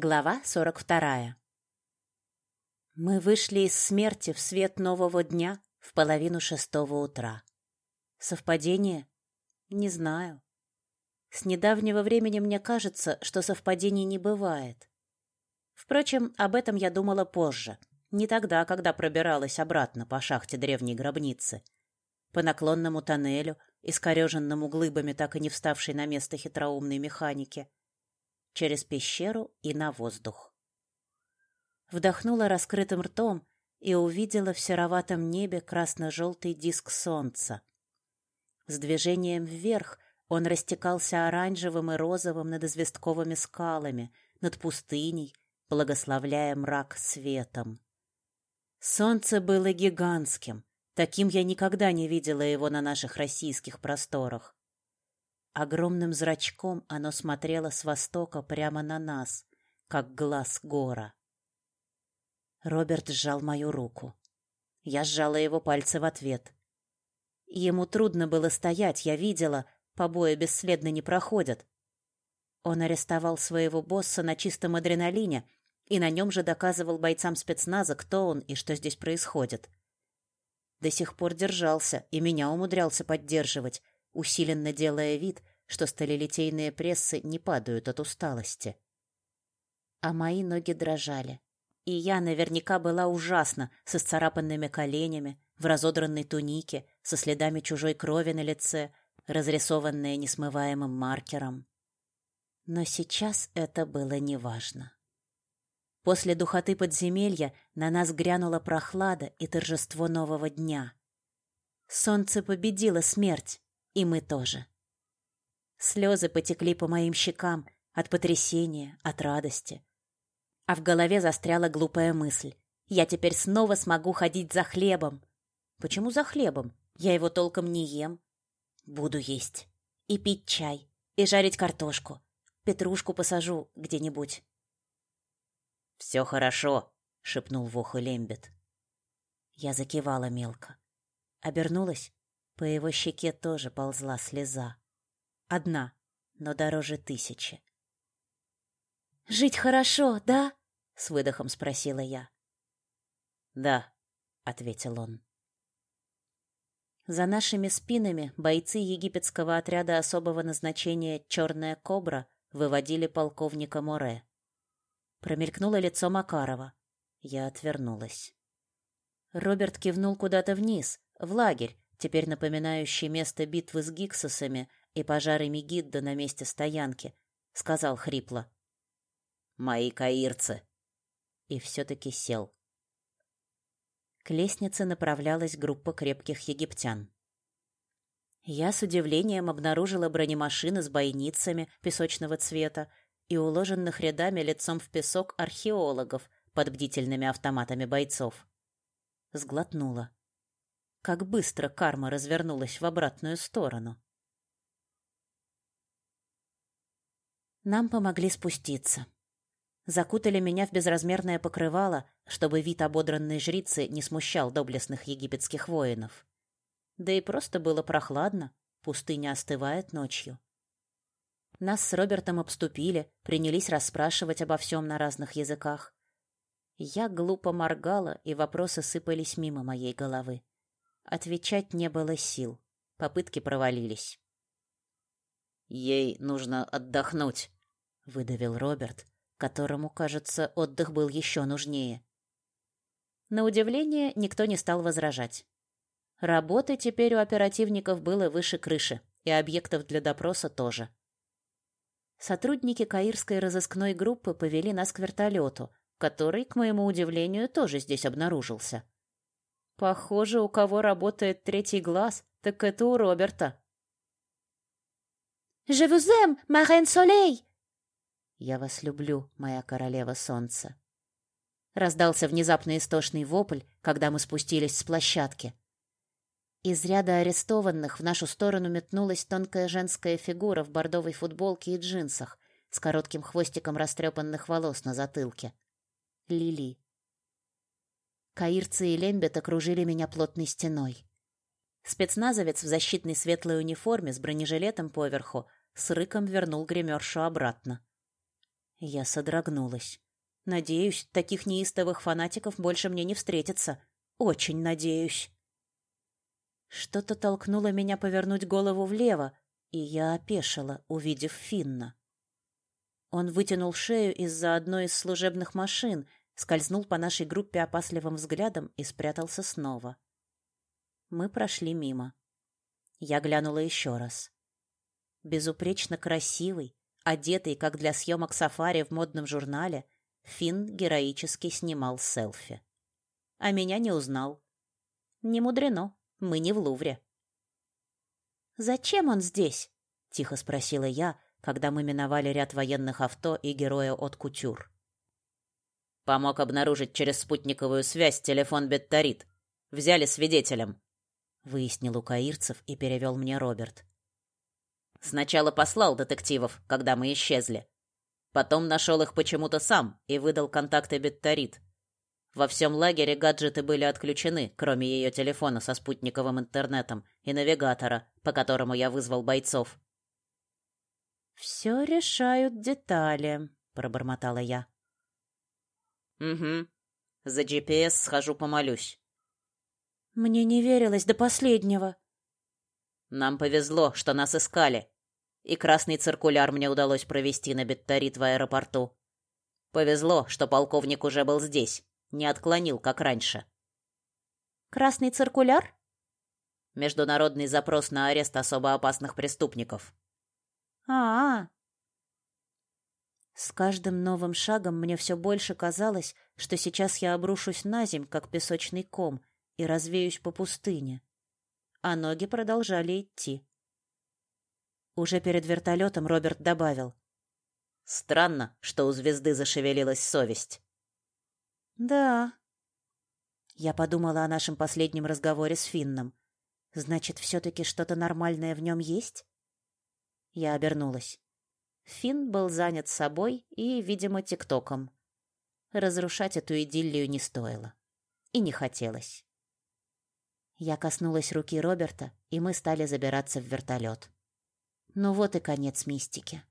Глава 42. Мы вышли из смерти в свет нового дня в половину шестого утра. Совпадение? Не знаю. С недавнего времени мне кажется, что совпадений не бывает. Впрочем, об этом я думала позже, не тогда, когда пробиралась обратно по шахте древней гробницы, по наклонному тоннелю, искореженному глыбами так и не вставшей на место хитроумной механики, через пещеру и на воздух. Вдохнула раскрытым ртом и увидела в сероватом небе красно-желтый диск солнца. С движением вверх он растекался оранжевым и розовым над известковыми скалами, над пустыней, благословляя мрак светом. Солнце было гигантским, таким я никогда не видела его на наших российских просторах. Огромным зрачком оно смотрело с востока прямо на нас, как глаз гора. Роберт сжал мою руку. Я сжала его пальцы в ответ. Ему трудно было стоять, я видела, побои бесследно не проходят. Он арестовал своего босса на чистом адреналине и на нем же доказывал бойцам спецназа, кто он и что здесь происходит. До сих пор держался и меня умудрялся поддерживать, усиленно делая вид, что сталелитейные прессы не падают от усталости. А мои ноги дрожали. И я наверняка была ужасна, со сцарапанными коленями, в разодранной тунике, со следами чужой крови на лице, разрисованная несмываемым маркером. Но сейчас это было неважно. После духоты подземелья на нас грянула прохлада и торжество нового дня. Солнце победило смерть, и мы тоже. Слезы потекли по моим щекам от потрясения, от радости. А в голове застряла глупая мысль. Я теперь снова смогу ходить за хлебом. Почему за хлебом? Я его толком не ем. Буду есть. И пить чай. И жарить картошку. Петрушку посажу где-нибудь. «Все хорошо», — шепнул в ухо Лембет. Я закивала мелко. Обернулась. По его щеке тоже ползла слеза. Одна, но дороже тысячи. «Жить хорошо, да?» — с выдохом спросила я. «Да», — ответил он. За нашими спинами бойцы египетского отряда особого назначения «Черная кобра» выводили полковника Море. Промелькнуло лицо Макарова. Я отвернулась. Роберт кивнул куда-то вниз, в лагерь, теперь напоминающий место битвы с гиксосами и пожары Мегидда на месте стоянки, сказал хрипло. «Мои каирцы!» И все-таки сел. К лестнице направлялась группа крепких египтян. Я с удивлением обнаружила бронемашины с бойницами песочного цвета и уложенных рядами лицом в песок археологов под бдительными автоматами бойцов. Сглотнула. Как быстро карма развернулась в обратную сторону. Нам помогли спуститься. Закутали меня в безразмерное покрывало, чтобы вид ободранной жрицы не смущал доблестных египетских воинов. Да и просто было прохладно, пустыня остывает ночью. Нас с Робертом обступили, принялись расспрашивать обо всем на разных языках. Я глупо моргала, и вопросы сыпались мимо моей головы. Отвечать не было сил. Попытки провалились. «Ей нужно отдохнуть», выдавил Роберт, которому, кажется, отдых был еще нужнее. На удивление, никто не стал возражать. Работы теперь у оперативников было выше крыши, и объектов для допроса тоже. Сотрудники Каирской разыскной группы повели нас к вертолету, который, к моему удивлению, тоже здесь обнаружился. Похоже, у кого работает третий глаз, так это у Роберта. «Je vous aime, ma reine soleil!» «Я вас люблю, моя королева солнца». Раздался внезапный истошный вопль, когда мы спустились с площадки. Из ряда арестованных в нашу сторону метнулась тонкая женская фигура в бордовой футболке и джинсах с коротким хвостиком растрепанных волос на затылке. Лили. Каирцы и Лембет окружили меня плотной стеной. Спецназовец в защитной светлой униформе с бронежилетом поверху с рыком вернул гримершу обратно. Я содрогнулась. Надеюсь, таких неистовых фанатиков больше мне не встретится. Очень надеюсь. Что-то толкнуло меня повернуть голову влево, и я опешила, увидев Финна. Он вытянул шею из-за одной из служебных машин, скользнул по нашей группе опасливым взглядом и спрятался снова. Мы прошли мимо. Я глянула еще раз. Безупречно красивый, одетый, как для съемок сафари в модном журнале, Финн героически снимал селфи. А меня не узнал. Не мудрено, мы не в Лувре. «Зачем он здесь?» — тихо спросила я, когда мы миновали ряд военных авто и героя от Кутюр. Помог обнаружить через спутниковую связь телефон Бетторит. Взяли свидетелем, выяснил у каирцев и перевел мне Роберт. Сначала послал детективов, когда мы исчезли. Потом нашел их почему-то сам и выдал контакты Бетторит. Во всем лагере гаджеты были отключены, кроме ее телефона со спутниковым интернетом и навигатора, по которому я вызвал бойцов. «Все решают детали», — пробормотала я. «Угу. За GPS схожу помолюсь». Мне не верилось до последнего. Нам повезло, что нас искали. И красный циркуляр мне удалось провести на Бетторит в аэропорту. Повезло, что полковник уже был здесь, не отклонил, как раньше. Красный циркуляр? Международный запрос на арест особо опасных преступников. А, -а, -а. С каждым новым шагом мне все больше казалось, что сейчас я обрушусь на земь, как песочный ком, и развеюсь по пустыне. А ноги продолжали идти. Уже перед вертолетом Роберт добавил. Странно, что у звезды зашевелилась совесть. Да. Я подумала о нашем последнем разговоре с Финном. Значит, все-таки что-то нормальное в нем есть? Я обернулась. Финн был занят собой и, видимо, тиктоком. Разрушать эту идиллию не стоило. И не хотелось. Я коснулась руки Роберта, и мы стали забираться в вертолет. Ну вот и конец мистики.